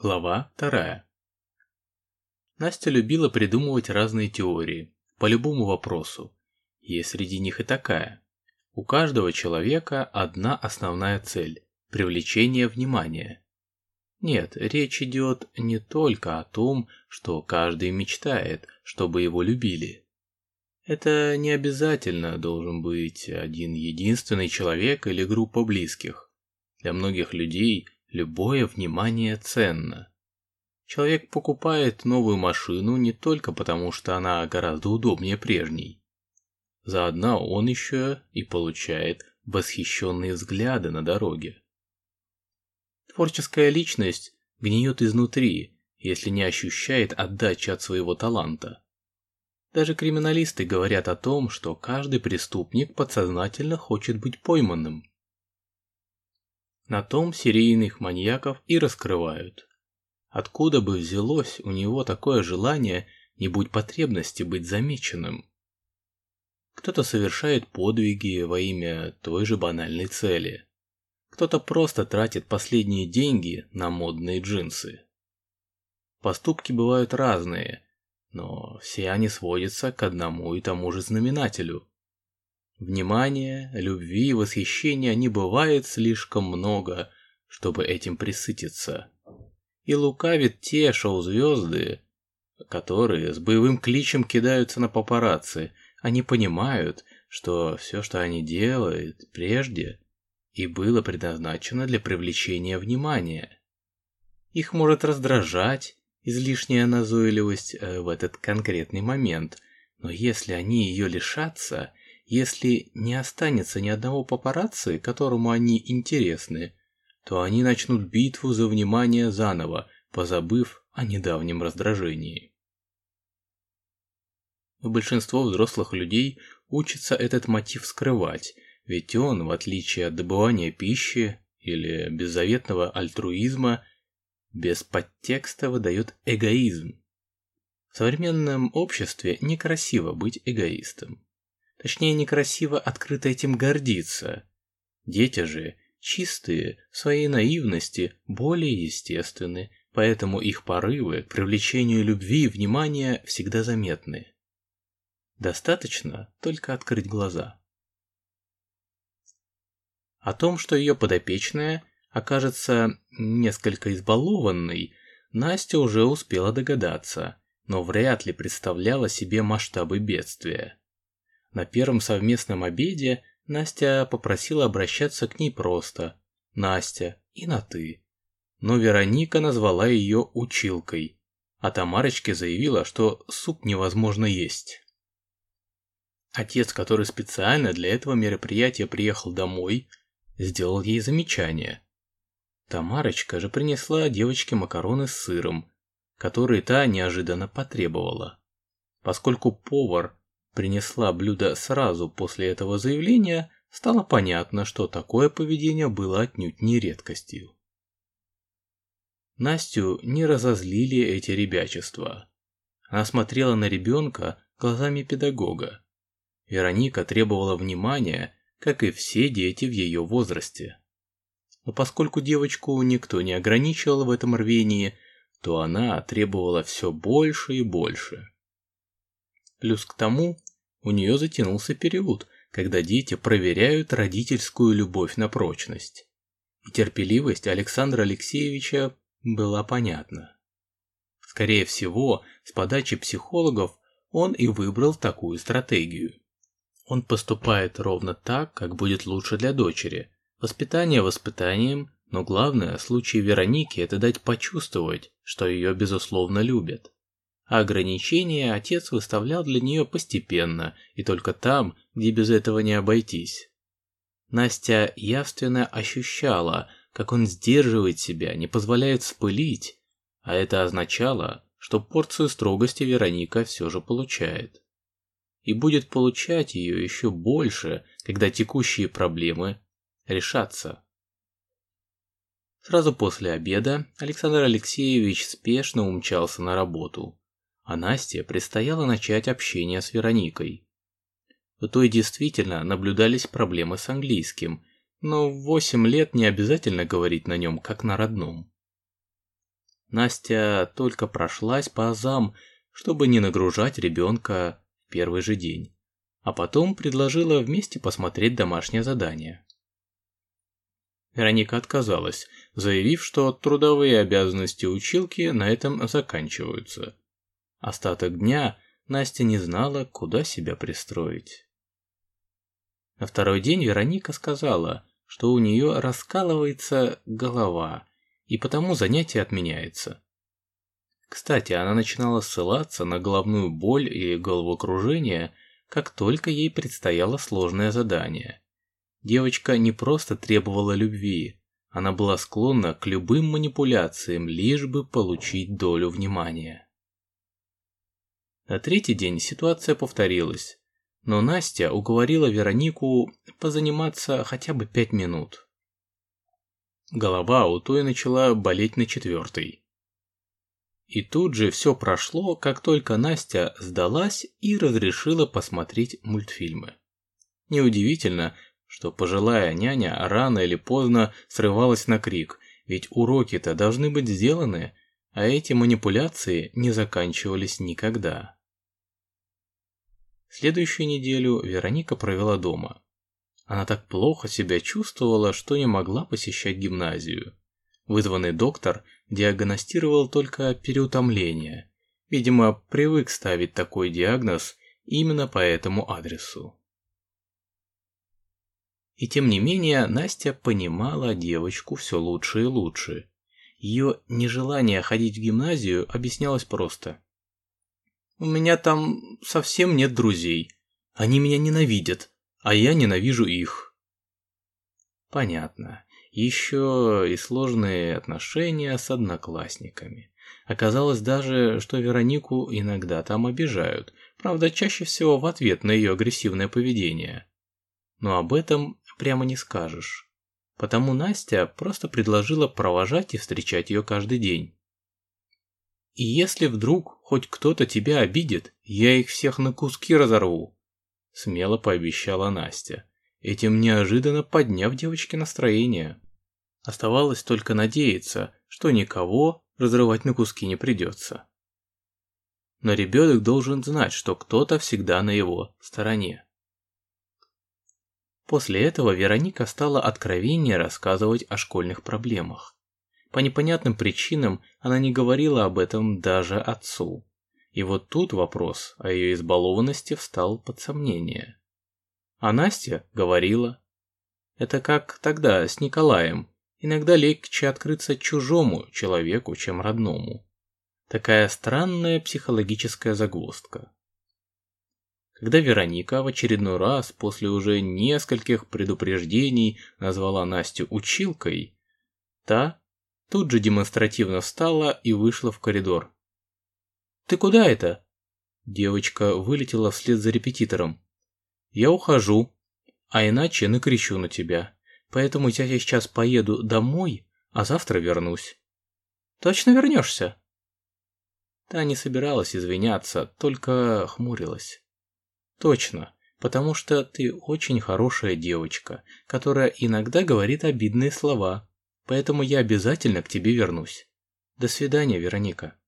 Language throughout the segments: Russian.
Глава вторая. Настя любила придумывать разные теории по любому вопросу. Есть среди них и такая. У каждого человека одна основная цель – привлечение внимания. Нет, речь идет не только о том, что каждый мечтает, чтобы его любили. Это не обязательно должен быть один единственный человек или группа близких. Для многих людей – Любое внимание ценно. Человек покупает новую машину не только потому, что она гораздо удобнее прежней. Заодно он еще и получает восхищенные взгляды на дороге. Творческая личность гниет изнутри, если не ощущает отдачи от своего таланта. Даже криминалисты говорят о том, что каждый преступник подсознательно хочет быть пойманным. На том серийных маньяков и раскрывают. Откуда бы взялось у него такое желание, не будь потребности быть замеченным? Кто-то совершает подвиги во имя той же банальной цели. Кто-то просто тратит последние деньги на модные джинсы. Поступки бывают разные, но все они сводятся к одному и тому же знаменателю Внимания, любви и восхищения не бывает слишком много, чтобы этим присытиться. И лукавит те шоу-звезды, которые с боевым кличем кидаются на папарацци. Они понимают, что все, что они делают прежде, и было предназначено для привлечения внимания. Их может раздражать излишняя назойливость э, в этот конкретный момент, но если они ее лишатся, если не останется ни одного папарацци, которому они интересны, то они начнут битву за внимание заново, позабыв о недавнем раздражении. Большинство взрослых людей учатся этот мотив скрывать, ведь он, в отличие от добывания пищи или беззаветного альтруизма, без подтекста выдает эгоизм. В современном обществе некрасиво быть эгоистом. Точнее, некрасиво открыто этим гордиться. Дети же, чистые, в своей наивности, более естественны, поэтому их порывы к привлечению любви и внимания всегда заметны. Достаточно только открыть глаза. О том, что ее подопечная окажется несколько избалованной, Настя уже успела догадаться, но вряд ли представляла себе масштабы бедствия. На первом совместном обеде Настя попросила обращаться к ней просто «Настя» и на «ты». Но Вероника назвала ее училкой, а Тамарочке заявила, что суп невозможно есть. Отец, который специально для этого мероприятия приехал домой, сделал ей замечание. Тамарочка же принесла девочке макароны с сыром, которые та неожиданно потребовала. Поскольку повар принесла блюдо сразу после этого заявления, стало понятно, что такое поведение было отнюдь не редкостью. Настю не разозлили эти ребячества. Она смотрела на ребенка глазами педагога. Вероника требовала внимания, как и все дети в ее возрасте. Но поскольку девочку никто не ограничивал в этом рвении, то она требовала все больше и больше. Плюс к тому, у нее затянулся период, когда дети проверяют родительскую любовь на прочность. И терпеливость Александра Алексеевича была понятна. Скорее всего, с подачи психологов он и выбрал такую стратегию. Он поступает ровно так, как будет лучше для дочери. Воспитание воспитанием, но главное в случае Вероники это дать почувствовать, что ее безусловно любят ограничения отец выставлял для нее постепенно и только там, где без этого не обойтись. Настя явственно ощущала, как он сдерживает себя, не позволяет спылить, а это означало, что порцию строгости Вероника все же получает. И будет получать ее еще больше, когда текущие проблемы решатся. Сразу после обеда Александр Алексеевич спешно умчался на работу а Насте предстояло начать общение с Вероникой. У той действительно наблюдались проблемы с английским, но в 8 лет не обязательно говорить на нем как на родном. Настя только прошлась по азам, чтобы не нагружать ребенка в первый же день, а потом предложила вместе посмотреть домашнее задание. Вероника отказалась, заявив, что трудовые обязанности училки на этом заканчиваются. Остаток дня Настя не знала, куда себя пристроить. На второй день Вероника сказала, что у нее раскалывается голова, и потому занятие отменяется. Кстати, она начинала ссылаться на головную боль и головокружение, как только ей предстояло сложное задание. Девочка не просто требовала любви, она была склонна к любым манипуляциям, лишь бы получить долю внимания. На третий день ситуация повторилась, но Настя уговорила Веронику позаниматься хотя бы пять минут. Голова у той начала болеть на четвертый. И тут же все прошло, как только Настя сдалась и разрешила посмотреть мультфильмы. Неудивительно, что пожилая няня рано или поздно срывалась на крик, ведь уроки-то должны быть сделаны, а эти манипуляции не заканчивались никогда. Следующую неделю Вероника провела дома. Она так плохо себя чувствовала, что не могла посещать гимназию. Вызванный доктор диагностировал только переутомление. Видимо, привык ставить такой диагноз именно по этому адресу. И тем не менее, Настя понимала девочку все лучше и лучше. Ее нежелание ходить в гимназию объяснялось просто. «У меня там совсем нет друзей. Они меня ненавидят а я ненавижу их. Понятно. Еще и сложные отношения с одноклассниками. Оказалось даже, что Веронику иногда там обижают, правда чаще всего в ответ на ее агрессивное поведение. Но об этом прямо не скажешь. Потому Настя просто предложила провожать и встречать ее каждый день. И если вдруг хоть кто-то тебя обидит, я их всех на куски разорву смело пообещала Настя, этим неожиданно подняв девочке настроение. Оставалось только надеяться, что никого разрывать на куски не придется. Но ребенок должен знать, что кто-то всегда на его стороне. После этого Вероника стала откровеннее рассказывать о школьных проблемах. По непонятным причинам она не говорила об этом даже отцу. И вот тут вопрос о ее избалованности встал под сомнение. А Настя говорила. Это как тогда с Николаем. Иногда легче открыться чужому человеку, чем родному. Такая странная психологическая загвоздка. Когда Вероника в очередной раз после уже нескольких предупреждений назвала Настю училкой, та тут же демонстративно встала и вышла в коридор. «Ты куда это?» Девочка вылетела вслед за репетитором. «Я ухожу, а иначе накричу на тебя. Поэтому я сейчас поеду домой, а завтра вернусь». «Точно вернешься?» Та не собиралась извиняться, только хмурилась. «Точно, потому что ты очень хорошая девочка, которая иногда говорит обидные слова, поэтому я обязательно к тебе вернусь. До свидания, Вероника».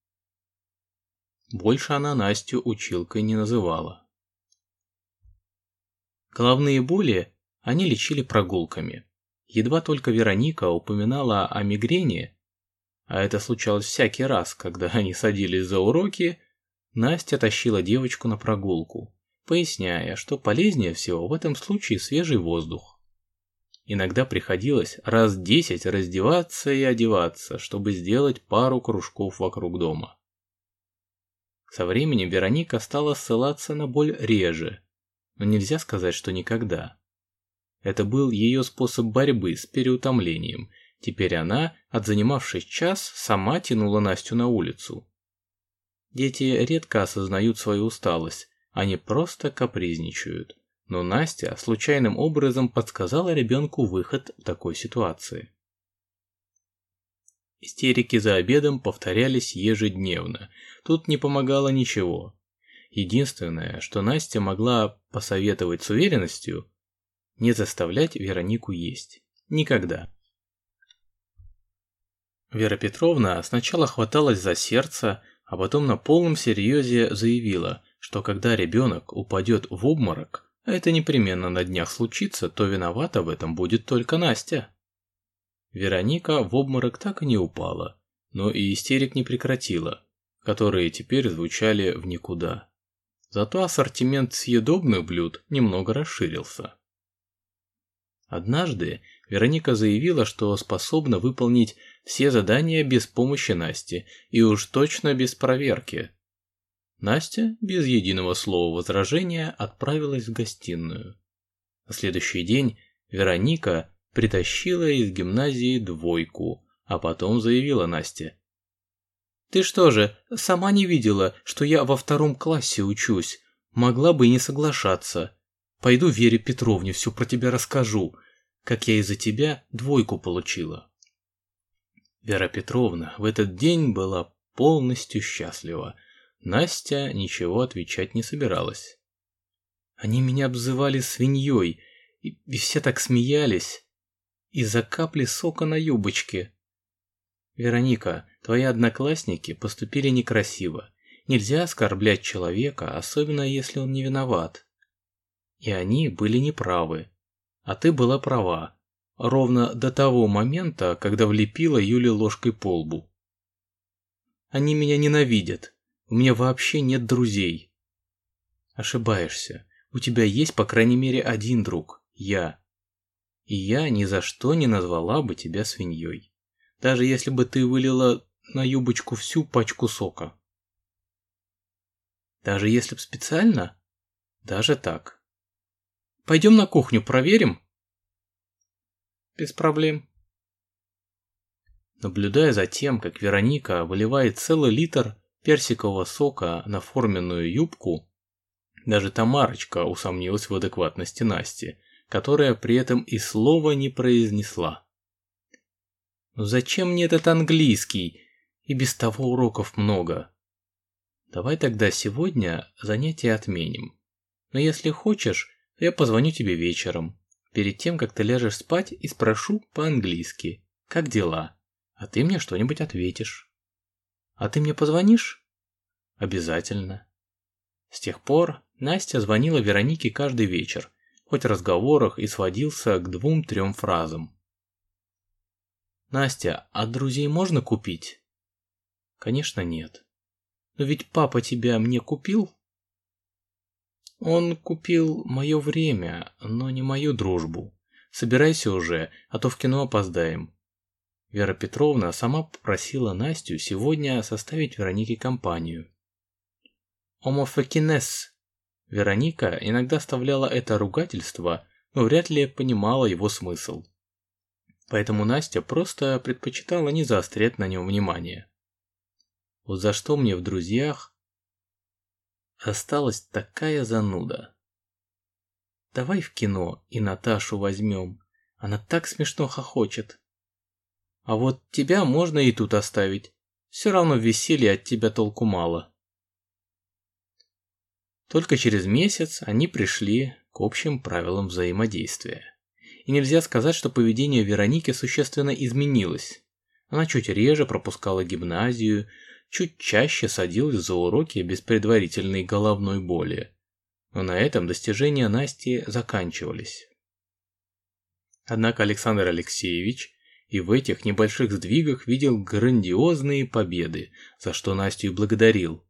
Больше она Настю училкой не называла. Головные боли они лечили прогулками. Едва только Вероника упоминала о мигрени, а это случалось всякий раз, когда они садились за уроки, Настя тащила девочку на прогулку, поясняя, что полезнее всего в этом случае свежий воздух. Иногда приходилось раз десять раздеваться и одеваться, чтобы сделать пару кружков вокруг дома. Со временем Вероника стала ссылаться на боль реже, но нельзя сказать, что никогда. Это был ее способ борьбы с переутомлением. Теперь она, отзанимавшись час, сама тянула Настю на улицу. Дети редко осознают свою усталость, они просто капризничают. Но Настя случайным образом подсказала ребенку выход в такой ситуации. Истерики за обедом повторялись ежедневно. Тут не помогало ничего. Единственное, что Настя могла посоветовать с уверенностью, не заставлять Веронику есть. Никогда. Вера Петровна сначала хваталась за сердце, а потом на полном серьезе заявила, что когда ребенок упадет в обморок, это непременно на днях случится, то виновата в этом будет только Настя. Вероника в обморок так и не упала, но и истерик не прекратила, которые теперь звучали в никуда. Зато ассортимент съедобных блюд немного расширился. Однажды Вероника заявила, что способна выполнить все задания без помощи Насти и уж точно без проверки. Настя, без единого слова возражения, отправилась в гостиную. На следующий день Вероника притащила из гимназии двойку, а потом заявила Насте. «Ты что же, сама не видела, что я во втором классе учусь? Могла бы и не соглашаться. Пойду Вере Петровне все про тебя расскажу, как я из-за тебя двойку получила». Вера Петровна в этот день была полностью счастлива. Настя ничего отвечать не собиралась. Они меня обзывали свиньей, и, и все так смеялись. Из-за капли сока на юбочке. Вероника, твои одноклассники поступили некрасиво. Нельзя оскорблять человека, особенно если он не виноват. И они были неправы. А ты была права. Ровно до того момента, когда влепила Юле ложкой по лбу. Они меня ненавидят. У меня вообще нет друзей. Ошибаешься. У тебя есть, по крайней мере, один друг. Я и я ни за что не назвала бы тебя свиньей. Даже если бы ты вылила на юбочку всю пачку сока. Даже если б специально? Даже так. Пойдем на кухню, проверим? Без проблем. Наблюдая за тем, как Вероника выливает целый литр персикового сока на форменную юбку, даже Тамарочка усомнилась в адекватности Насти – которая при этом и слова не произнесла. «Ну зачем мне этот английский? И без того уроков много. Давай тогда сегодня занятия отменим. Но если хочешь, то я позвоню тебе вечером, перед тем, как ты ляжешь спать и спрошу по-английски, как дела, а ты мне что-нибудь ответишь. А ты мне позвонишь? Обязательно. С тех пор Настя звонила Веронике каждый вечер хоть в разговорах и сводился к двум-трем фразам. «Настя, а друзей можно купить?» «Конечно нет. Но ведь папа тебя мне купил?» «Он купил мое время, но не мою дружбу. Собирайся уже, а то в кино опоздаем». Вера Петровна сама попросила Настю сегодня составить Веронике компанию. «Омофекинес», Вероника иногда вставляла это ругательство, но вряд ли понимала его смысл. Поэтому Настя просто предпочитала не заострять на нем внимание. Вот за что мне в друзьях осталась такая зануда. Давай в кино и Наташу возьмем, она так смешно хохочет. А вот тебя можно и тут оставить, все равно веселья от тебя толку мало. Только через месяц они пришли к общим правилам взаимодействия. И нельзя сказать, что поведение Вероники существенно изменилось. Она чуть реже пропускала гимназию, чуть чаще садилась за уроки без предварительной головной боли. Но на этом достижения Насти заканчивались. Однако Александр Алексеевич и в этих небольших сдвигах видел грандиозные победы, за что Настю и благодарил.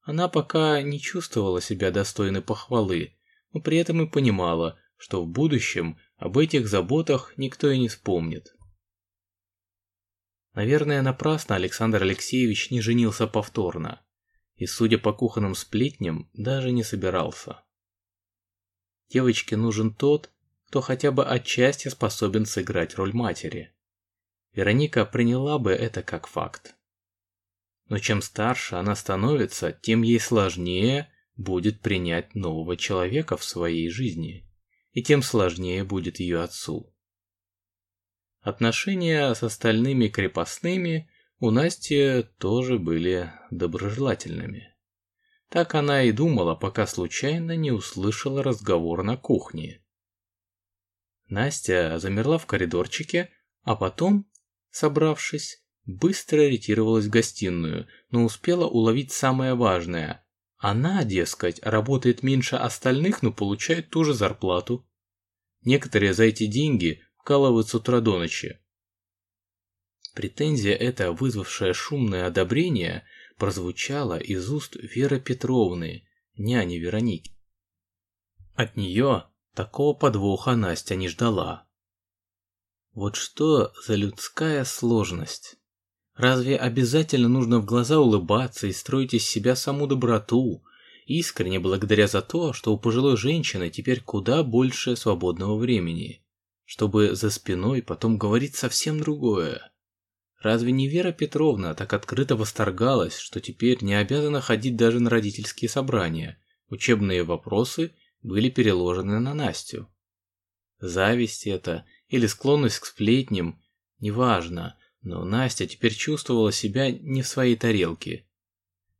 Она пока не чувствовала себя достойной похвалы, но при этом и понимала, что в будущем об этих заботах никто и не вспомнит. Наверное, напрасно Александр Алексеевич не женился повторно, и, судя по кухонным сплетням, даже не собирался. Девочке нужен тот, кто хотя бы отчасти способен сыграть роль матери. Вероника приняла бы это как факт. Но чем старше она становится, тем ей сложнее будет принять нового человека в своей жизни, и тем сложнее будет ее отцу. Отношения с остальными крепостными у Насти тоже были доброжелательными. Так она и думала, пока случайно не услышала разговор на кухне. Настя замерла в коридорчике, а потом, собравшись, быстро ретировалась в гостиную, но успела уловить самое важное. Она, дескать, работает меньше остальных, но получает ту же зарплату. Некоторые за эти деньги вкалывают с утра до ночи. Претензия эта, вызвавшая шумное одобрение, прозвучала из уст Веры Петровны, няни Вероники. От нее такого подвоха Настя не ждала. Вот что за людская сложность? Разве обязательно нужно в глаза улыбаться и строить из себя саму доброту, искренне благодаря за то, что у пожилой женщины теперь куда больше свободного времени, чтобы за спиной потом говорить совсем другое? Разве не Вера Петровна так открыто восторгалась, что теперь не обязана ходить даже на родительские собрания? Учебные вопросы были переложены на Настю. Зависть это или склонность к сплетням, неважно, но Настя теперь чувствовала себя не в своей тарелке.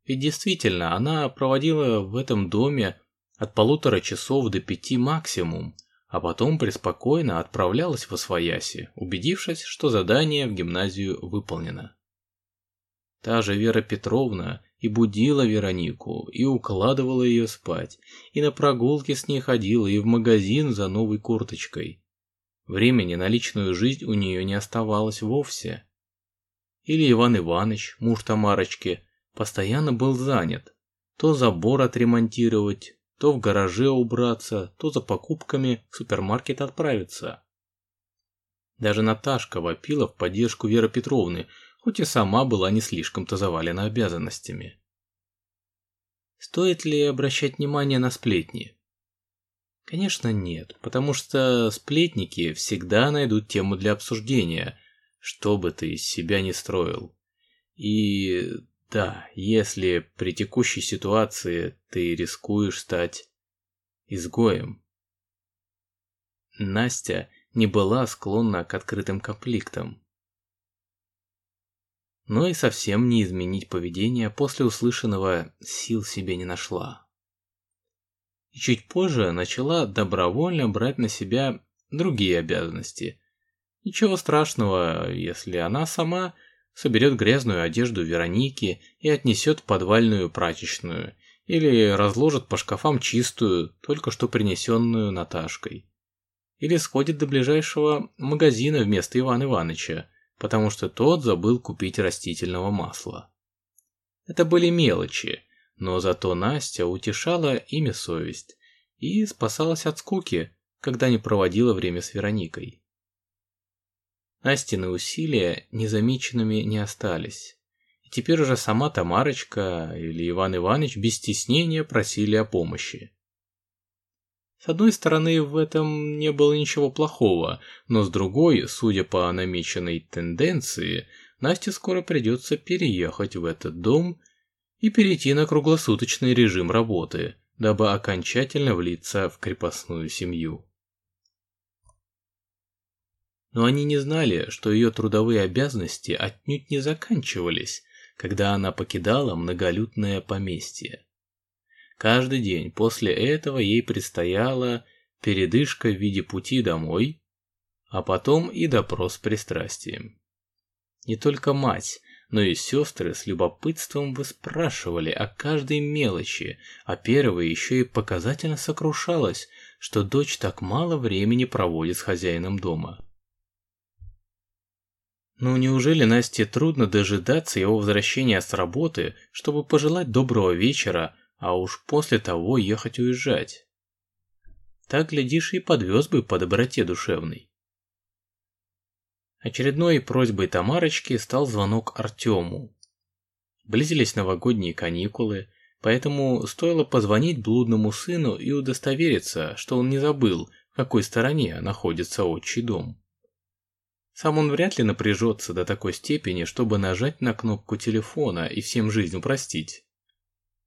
Ведь действительно, она проводила в этом доме от полутора часов до пяти максимум, а потом преспокойно отправлялась в Освояси, убедившись, что задание в гимназию выполнено. Та же Вера Петровна и будила Веронику, и укладывала ее спать, и на прогулки с ней ходила, и в магазин за новой курточкой. Времени на личную жизнь у нее не оставалось вовсе. Или Иван Иванович, муж Тамарочки, постоянно был занят. То забор отремонтировать, то в гараже убраться, то за покупками в супермаркет отправиться. Даже Наташка вопила в поддержку Веры Петровны, хоть и сама была не слишком-то завалена обязанностями. Стоит ли обращать внимание на сплетни? Конечно нет, потому что сплетники всегда найдут тему для обсуждения, что бы ты из себя не строил. И да, если при текущей ситуации ты рискуешь стать изгоем. Настя не была склонна к открытым конфликтам. Но и совсем не изменить поведение после услышанного сил себе не нашла. И чуть позже начала добровольно брать на себя другие обязанности. Ничего страшного, если она сама соберет грязную одежду Вероники и отнесет подвальную прачечную, или разложит по шкафам чистую, только что принесенную Наташкой. Или сходит до ближайшего магазина вместо Ивана Ивановича, потому что тот забыл купить растительного масла. Это были мелочи, но зато Настя утешала ими совесть и спасалась от скуки, когда не проводила время с Вероникой. Настины усилия незамеченными не остались. И теперь уже сама Тамарочка или Иван Иванович без стеснения просили о помощи. С одной стороны, в этом не было ничего плохого, но с другой, судя по намеченной тенденции, Насте скоро придется переехать в этот дом и перейти на круглосуточный режим работы, дабы окончательно влиться в крепостную семью. Но они не знали, что ее трудовые обязанности отнюдь не заканчивались, когда она покидала многолюдное поместье. Каждый день после этого ей предстояла передышка в виде пути домой, а потом и допрос пристрастием. Не только мать, но и сестры с любопытством выспрашивали о каждой мелочи, а первая еще и показательно сокрушалась, что дочь так мало времени проводит с хозяином дома. Ну неужели Насте трудно дожидаться его возвращения с работы, чтобы пожелать доброго вечера, а уж после того ехать уезжать? Так, глядишь, и подвез бы по доброте душевной. Очередной просьбой Тамарочки стал звонок Артему. Близились новогодние каникулы, поэтому стоило позвонить блудному сыну и удостовериться, что он не забыл, в какой стороне находится отчий дом. Сам он вряд ли напряжется до такой степени, чтобы нажать на кнопку телефона и всем жизнь упростить.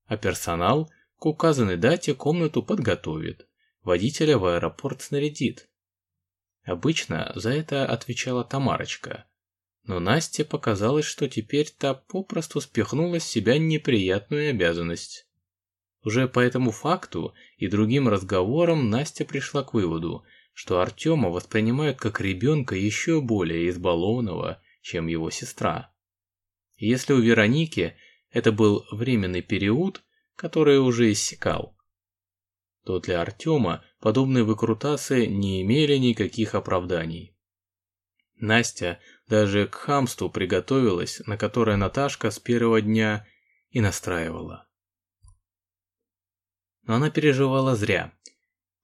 А персонал к указанной дате комнату подготовит, водителя в аэропорт снарядит. Обычно за это отвечала Тамарочка. Но Насте показалось, что теперь та попросту спихнула с себя неприятную обязанность. Уже по этому факту и другим разговорам Настя пришла к выводу – что Артема воспринимают как ребенка еще более избалованного, чем его сестра. Если у Вероники это был временный период, который уже иссякал, то для Артема подобные выкрутасы не имели никаких оправданий. Настя даже к хамству приготовилась, на которое Наташка с первого дня и настраивала. Но она переживала зря.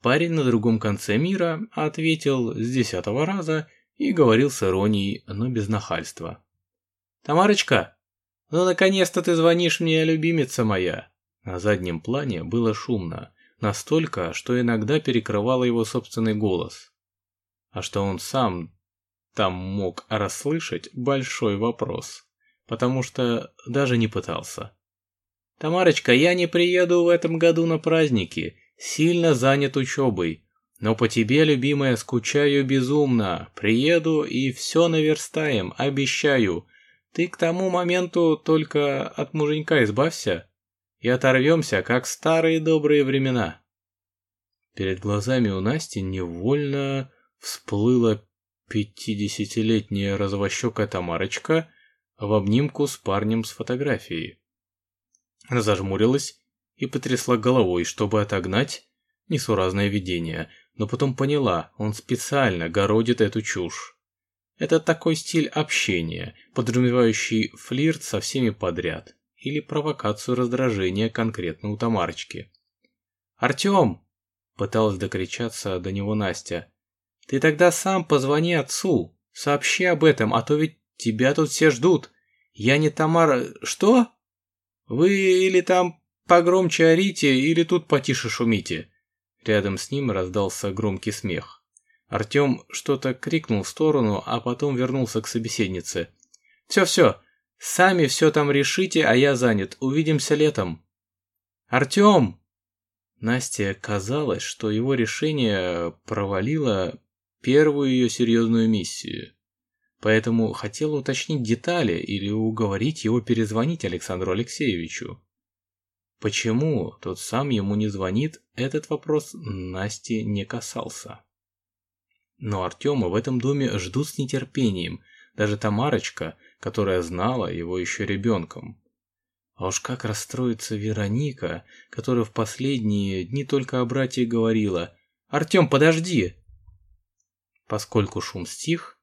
Парень на другом конце мира ответил с десятого раза и говорил с иронией, но без нахальства. «Тамарочка, ну наконец-то ты звонишь мне, любимица моя!» На заднем плане было шумно, настолько, что иногда перекрывало его собственный голос. А что он сам там мог расслышать большой вопрос, потому что даже не пытался. «Тамарочка, я не приеду в этом году на праздники, сильно занят учебой, но по тебе, любимая, скучаю безумно, приеду и все наверстаем, обещаю. Ты к тому моменту только от муженька избавься и оторвемся, как старые добрые времена». Перед глазами у Насти невольно всплыло пятидесятилетняя развощекая Тамарочка в обнимку с парнем с фотографией. Она зажмурилась и потрясла головой, чтобы отогнать несуразное видение, но потом поняла, он специально городит эту чушь. Это такой стиль общения, подразумевающий флирт со всеми подряд или провокацию раздражения конкретно у Тамарочки. «Артем!» – пыталась докричаться до него Настя. Ты тогда сам позвони отцу, сообщи об этом, а то ведь тебя тут все ждут. Я не Тамара... Что? Вы или там погромче орите, или тут потише шумите. Рядом с ним раздался громкий смех. Артем что-то крикнул в сторону, а потом вернулся к собеседнице. «Все-все, сами все там решите, а я занят. Увидимся летом». «Артем!» Насте казалось, что его решение провалило первую ее серьезную миссию. Поэтому хотела уточнить детали или уговорить его перезвонить Александру Алексеевичу. Почему тот сам ему не звонит, этот вопрос Насти не касался. Но Артема в этом доме ждут с нетерпением, даже Тамарочка, которая знала его еще ребенком. А уж как расстроится Вероника, которая в последние дни только о брате говорила «Артем, подожди!» Поскольку шум стих,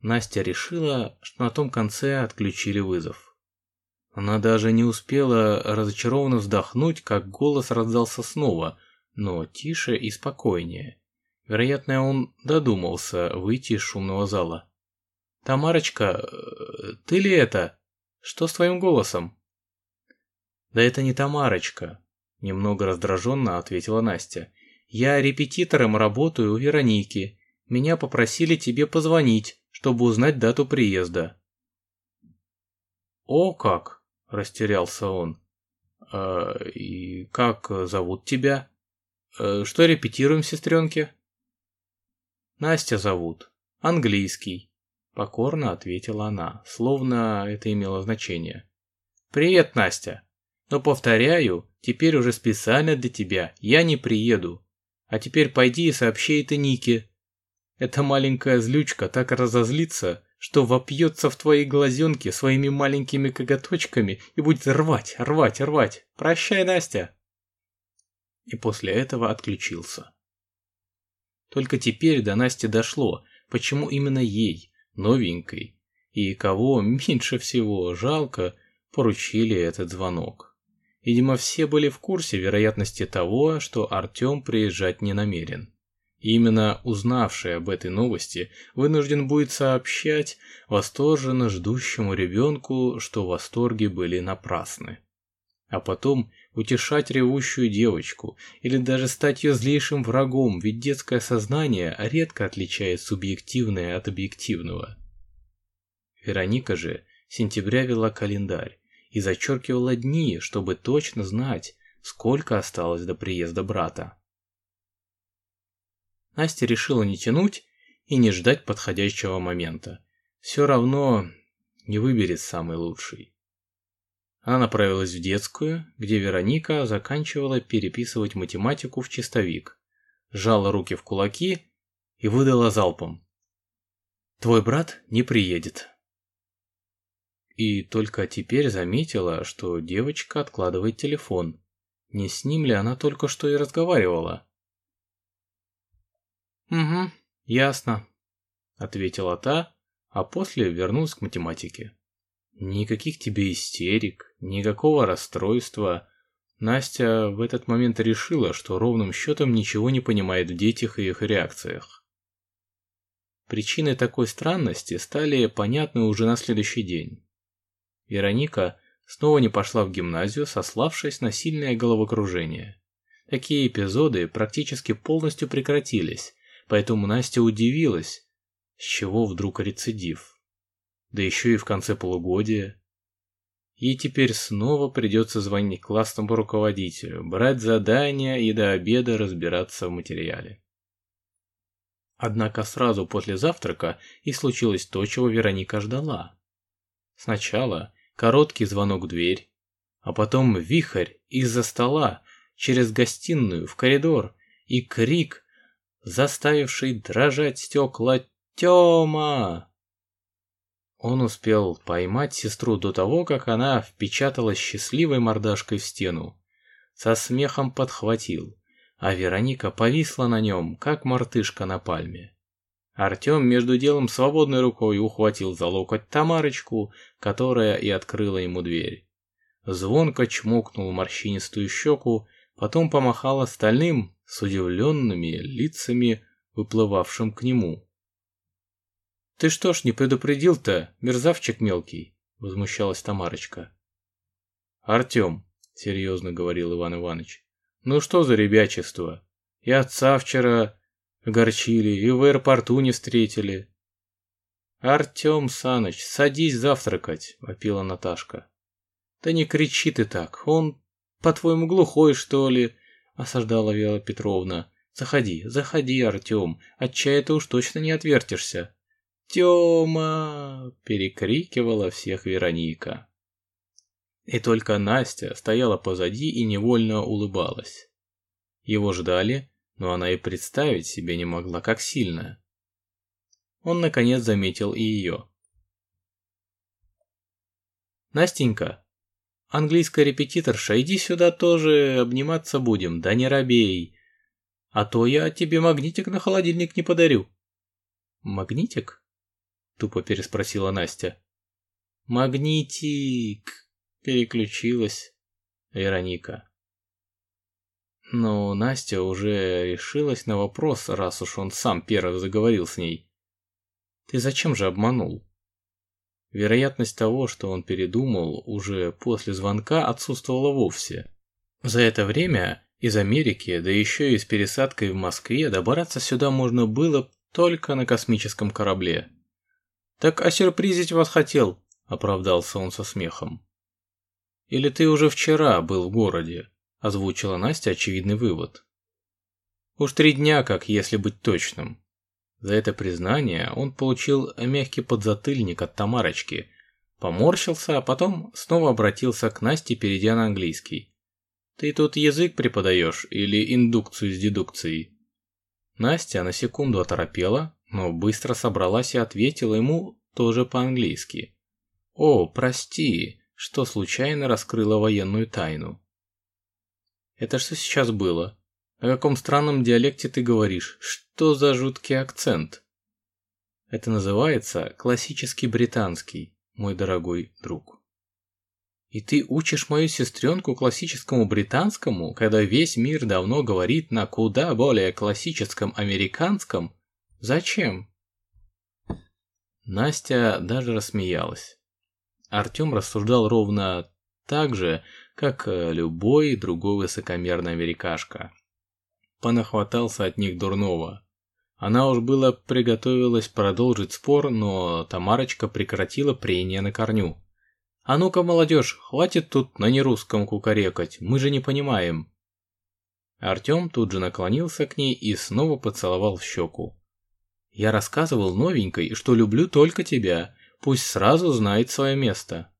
Настя решила, что на том конце отключили вызов. Она даже не успела разочарованно вздохнуть, как голос раздался снова, но тише и спокойнее. Вероятно, он додумался выйти из шумного зала. «Тамарочка, ты ли это? Что с твоим голосом?» «Да это не Тамарочка», – немного раздраженно ответила Настя. «Я репетитором работаю у Вероники меня попросили тебе позвонить, чтобы узнать дату приезда». «О как!» – растерялся он. «А, «И как зовут тебя? А, что репетируем, сестренки?» «Настя зовут. Английский», – покорно ответила она, словно это имело значение. «Привет, Настя. Но повторяю, теперь уже специально для тебя я не приеду. А теперь пойди и сообщи это Нике, эта маленькая злючка так разозлится, что вопьется в твои глазенки своими маленькими коготочками и будет рвать, рвать, рвать. Прощай, Настя. И после этого отключился. Только теперь до Насти дошло, почему именно ей, новенькой, и кого меньше всего жалко, поручили этот звонок. Видимо, все были в курсе вероятности того, что Артем приезжать не намерен. Именно узнавший об этой новости вынужден будет сообщать восторженно ждущему ребенку, что восторги были напрасны. А потом утешать ревущую девочку или даже стать ее злейшим врагом, ведь детское сознание редко отличает субъективное от объективного. Вероника же сентября вела календарь и зачеркивала дни, чтобы точно знать, сколько осталось до приезда брата. Настя решила не тянуть и не ждать подходящего момента. Все равно не выберет самый лучший. Она направилась в детскую, где Вероника заканчивала переписывать математику в чистовик, сжала руки в кулаки и выдала залпом. «Твой брат не приедет». и только теперь заметила, что девочка откладывает телефон. Не с ним ли она только что и разговаривала? «Угу, ясно», — ответила та, а после вернулась к математике. Никаких тебе истерик, никакого расстройства. Настя в этот момент решила, что ровным счетом ничего не понимает в детях и их реакциях. Причины такой странности стали понятны уже на следующий день. Вероника снова не пошла в гимназию, сославшись на сильное головокружение. Такие эпизоды практически полностью прекратились, поэтому Настя удивилась, с чего вдруг рецидив. Да еще и в конце полугодия. Ей теперь снова придется звонить классному руководителю, брать задания и до обеда разбираться в материале. Однако сразу после завтрака и случилось то, чего Вероника ждала. Сначала короткий звонок в дверь, а потом вихрь из-за стола, через гостиную, в коридор, и крик, заставивший дрожать стекла «Тёма!». Он успел поймать сестру до того, как она впечаталась счастливой мордашкой в стену. Со смехом подхватил, а Вероника повисла на нем, как мартышка на пальме. Артем между делом свободной рукой ухватил за локоть Тамарочку, которая и открыла ему дверь. Звонко чмокнул морщинистую щеку, потом помахал остальным с удивленными лицами, выплывавшим к нему. «Ты что ж не предупредил-то, мерзавчик мелкий?» – возмущалась Тамарочка. «Артем», – серьезно говорил Иван Иванович, – «ну что за ребячество? И отца вчера огорчили, и в аэропорту не встретили». «Артем Саныч, садись завтракать», – вопила Наташка. «Да не кричи ты так, он, по-твоему, глухой, что ли?» – осаждала Вера Петровна. «Заходи, заходи, Артем, от чая ты уж точно не отвертишься». «Тёма!» – перекрикивала всех Вероника. И только Настя стояла позади и невольно улыбалась. Его ждали, но она и представить себе не могла, как сильно. Он наконец заметил и ее. «Настенька, английская репетиторша, иди сюда тоже обниматься будем, да не робей, а то я тебе магнитик на холодильник не подарю». «Магнитик?» Тупо переспросила Настя. Магнитик! Переключилась Вероника. Но Настя уже решилась на вопрос, раз уж он сам первый заговорил с ней. Ты зачем же обманул? Вероятность того, что он передумал уже после звонка, отсутствовала вовсе. За это время из Америки, да еще и с пересадкой в Москве, добраться сюда можно было только на космическом корабле. «Так осюрпризить вас хотел», – оправдался он со смехом. «Или ты уже вчера был в городе?» – озвучила Настя очевидный вывод. «Уж три дня, как если быть точным». За это признание он получил мягкий подзатыльник от Тамарочки, поморщился, а потом снова обратился к Насте, перейдя на английский. «Ты тут язык преподаешь или индукцию с дедукцией?» Настя на секунду оторопела, но быстро собралась и ответила ему тоже по-английски. «О, прости, что случайно раскрыла военную тайну». «Это что сейчас было? О каком странном диалекте ты говоришь? Что за жуткий акцент?» «Это называется классический британский, мой дорогой друг». И ты учишь мою сестренку классическому британскому, когда весь мир давно говорит на куда более классическом американском? Зачем? Настя даже рассмеялась. Артем рассуждал ровно так же, как любой другой высокомерный америкашка. Понахватался от них дурного. Она уж было приготовилась продолжить спор, но Тамарочка прекратила прение на корню. «А ну-ка, молодежь, хватит тут на нерусском кукарекать, мы же не понимаем». Артем тут же наклонился к ней и снова поцеловал в щеку. «Я рассказывал новенькой, что люблю только тебя, пусть сразу знает свое место».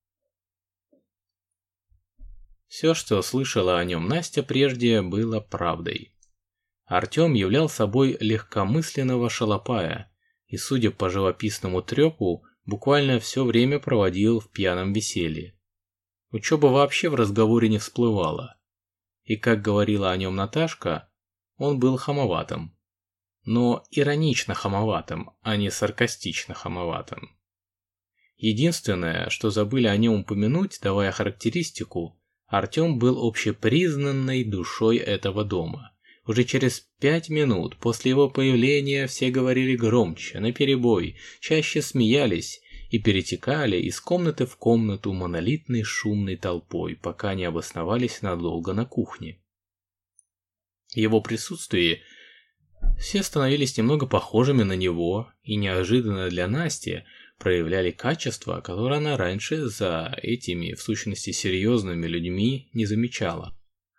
Все, что слышала о нем Настя прежде, было правдой. Артем являл собой легкомысленного шалопая, и, судя по живописному трепу, буквально все время проводил в пьяном веселье. Учеба вообще в разговоре не всплывала. И как говорила о нем Наташка, он был хамоватым. Но иронично хамоватым, а не саркастично хамоватым. Единственное, что забыли о нем упомянуть, давая характеристику, Артем был общепризнанной душой этого дома. Уже через пять минут после его появления все говорили громче, наперебой, чаще смеялись и перетекали из комнаты в комнату монолитной шумной толпой, пока не обосновались надолго на кухне. Его присутствие все становились немного похожими на него, и неожиданно для Насти проявляли качества, которые она раньше за этими, в сущности, серьезными людьми не замечала.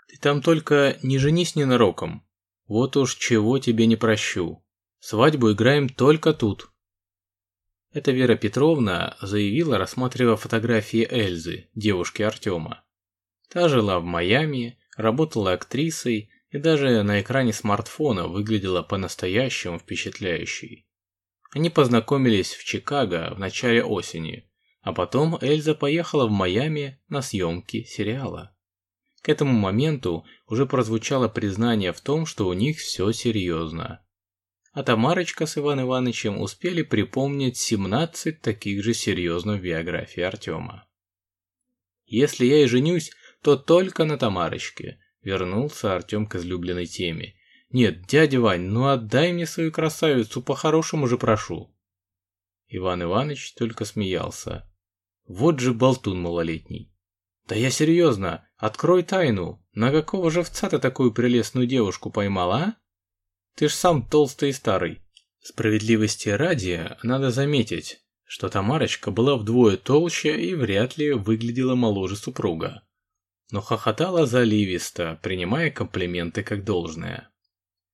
«Ты там только не женись ненароком. Вот уж чего тебе не прощу. Свадьбу играем только тут». Это Вера Петровна заявила, рассматривая фотографии Эльзы, девушки Артема. Та жила в Майами, работала актрисой и даже на экране смартфона выглядела по-настоящему впечатляющей. Они познакомились в Чикаго в начале осени, а потом Эльза поехала в Майами на съемки сериала. К этому моменту уже прозвучало признание в том, что у них все серьезно. А Тамарочка с Иван Ивановичем успели припомнить 17 таких же серьезных в Артема. «Если я и женюсь, то только на Тамарочке», – вернулся Артем к излюбленной теме – «Нет, дядя Вань, ну отдай мне свою красавицу, по-хорошему же прошу». Иван Иванович только смеялся. Вот же болтун малолетний. «Да я серьезно, открой тайну. На какого живца ты такую прелестную девушку поймал, а? Ты ж сам толстый и старый». Справедливости ради, надо заметить, что Тамарочка была вдвое толще и вряд ли выглядела моложе супруга. Но хохотала заливисто, принимая комплименты как должное.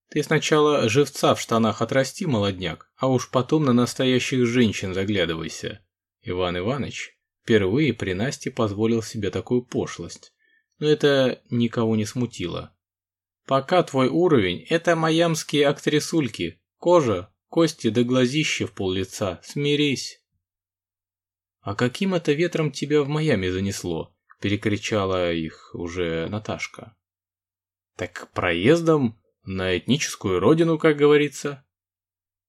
Ты сначала живца в штанах отрасти, молодняк, а уж потом на настоящих женщин заглядывайся. Иван Иванович впервые при Насте позволил себе такую пошлость. Но это никого не смутило. Пока твой уровень – это майамские актрисульки. Кожа, кости да глазище в пол лица. Смирись. «А каким это ветром тебя в Майами занесло?» – перекричала их уже Наташка. «Так проездом на этническую родину, как говорится.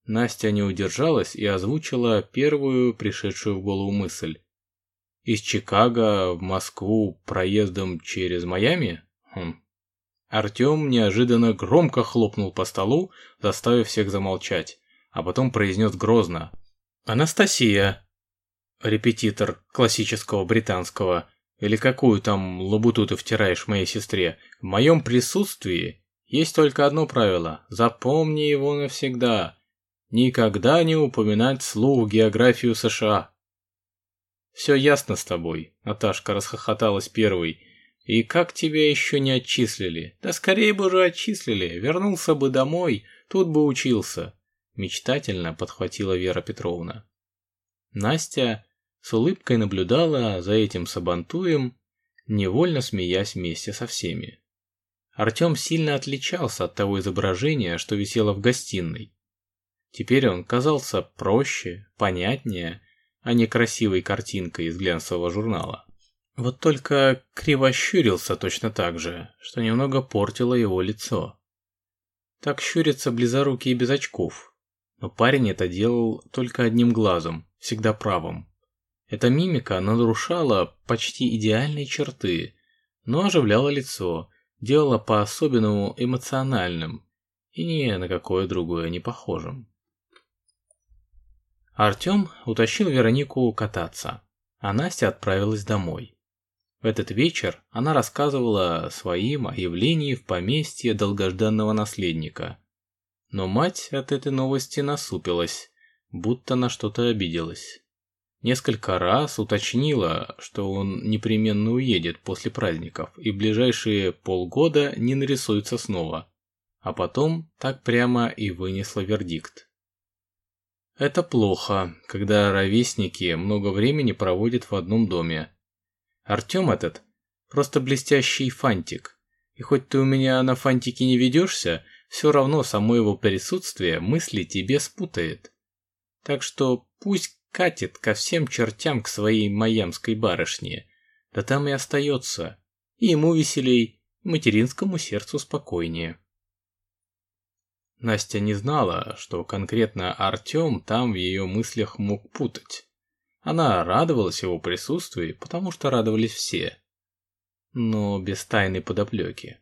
Настя не удержалась и озвучила первую пришедшую в голову мысль. Из Чикаго в Москву проездом через Майами? Хм. Артем неожиданно громко хлопнул по столу, заставив всех замолчать, а потом произнес грозно. «Анастасия!» Репетитор классического британского, или какую там лабуту ты втираешь моей сестре, в моем присутствии есть только одно правило, запомни его навсегда. Никогда не упоминать вслух географию США. Все ясно с тобой, Наташка расхохоталась первой. И как тебя еще не отчислили? Да скорее бы уже отчислили, вернулся бы домой, тут бы учился. Мечтательно подхватила Вера Петровна. Настя с улыбкой наблюдала за этим сабантуем, невольно смеясь вместе со всеми. Артем сильно отличался от того изображения, что висело в гостиной. Теперь он казался проще, понятнее, а не красивой картинкой из глянцевого журнала. Вот только криво щурился точно так же, что немного портило его лицо. Так щурится близорукий без очков. Но парень это делал только одним глазом, всегда правым. Эта мимика нарушала почти идеальные черты, но оживляла лицо, делала по-особенному эмоциональным и ни на какое другое не похожим. Артем утащил Веронику кататься, а Настя отправилась домой. В этот вечер она рассказывала своим о явлении в поместье долгожданного наследника. Но мать от этой новости насупилась, будто на что-то обиделась. Несколько раз уточнила, что он непременно уедет после праздников и ближайшие полгода не нарисуется снова. А потом так прямо и вынесла вердикт. Это плохо, когда ровесники много времени проводят в одном доме. Артем этот просто блестящий фантик. И хоть ты у меня на фантике не ведешься, все равно само его присутствие мысли тебе спутает. Так что пусть катит ко всем чертям к своей майамской барышне, да там и остается. И ему веселей, материнскому сердцу спокойнее. Настя не знала, что конкретно Артем там в ее мыслях мог путать. Она радовалась его присутствию, потому что радовались все. Но без тайной подоплеки.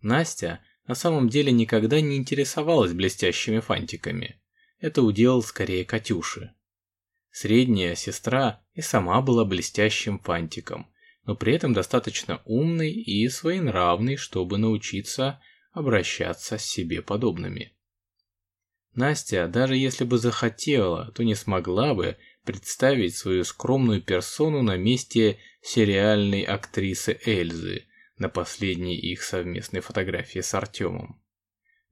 Настя на самом деле никогда не интересовалась блестящими фантиками. Это удел скорее Катюши. Средняя сестра и сама была блестящим фантиком, но при этом достаточно умной и своенравной, чтобы научиться обращаться с себе подобными. Настя, даже если бы захотела, то не смогла бы представить свою скромную персону на месте сериальной актрисы Эльзы на последней их совместной фотографии с Артемом.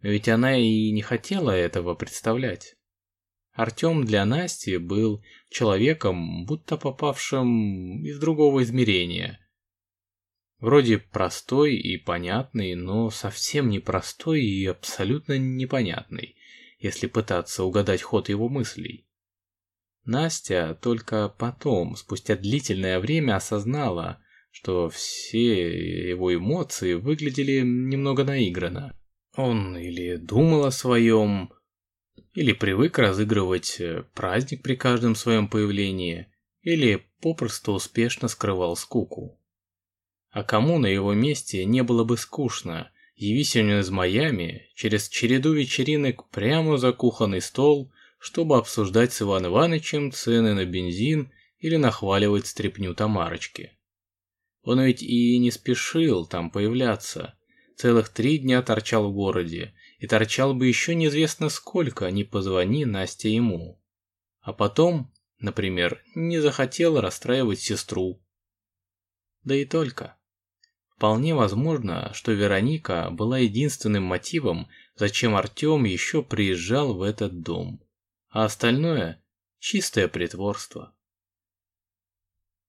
Но ведь она и не хотела этого представлять. Артем для Насти был человеком, будто попавшим из другого измерения. Вроде простой и понятный, но совсем не простой и абсолютно непонятный, если пытаться угадать ход его мыслей. Настя только потом, спустя длительное время, осознала, что все его эмоции выглядели немного наигранно. Он или думал о своем, или привык разыгрывать э, праздник при каждом своем появлении, или попросту успешно скрывал скуку. А кому на его месте не было бы скучно, явись он из Майами через череду вечеринок прямо за кухонный стол, чтобы обсуждать с Иван Ивановичем цены на бензин или нахваливать стряпню Тамарочки. Он ведь и не спешил там появляться, целых три дня торчал в городе, и торчал бы еще неизвестно сколько, не позвони Настя ему. А потом, например, не захотел расстраивать сестру. Да и только. Вполне возможно, что Вероника была единственным мотивом, зачем Артем еще приезжал в этот дом. А остальное – чистое притворство.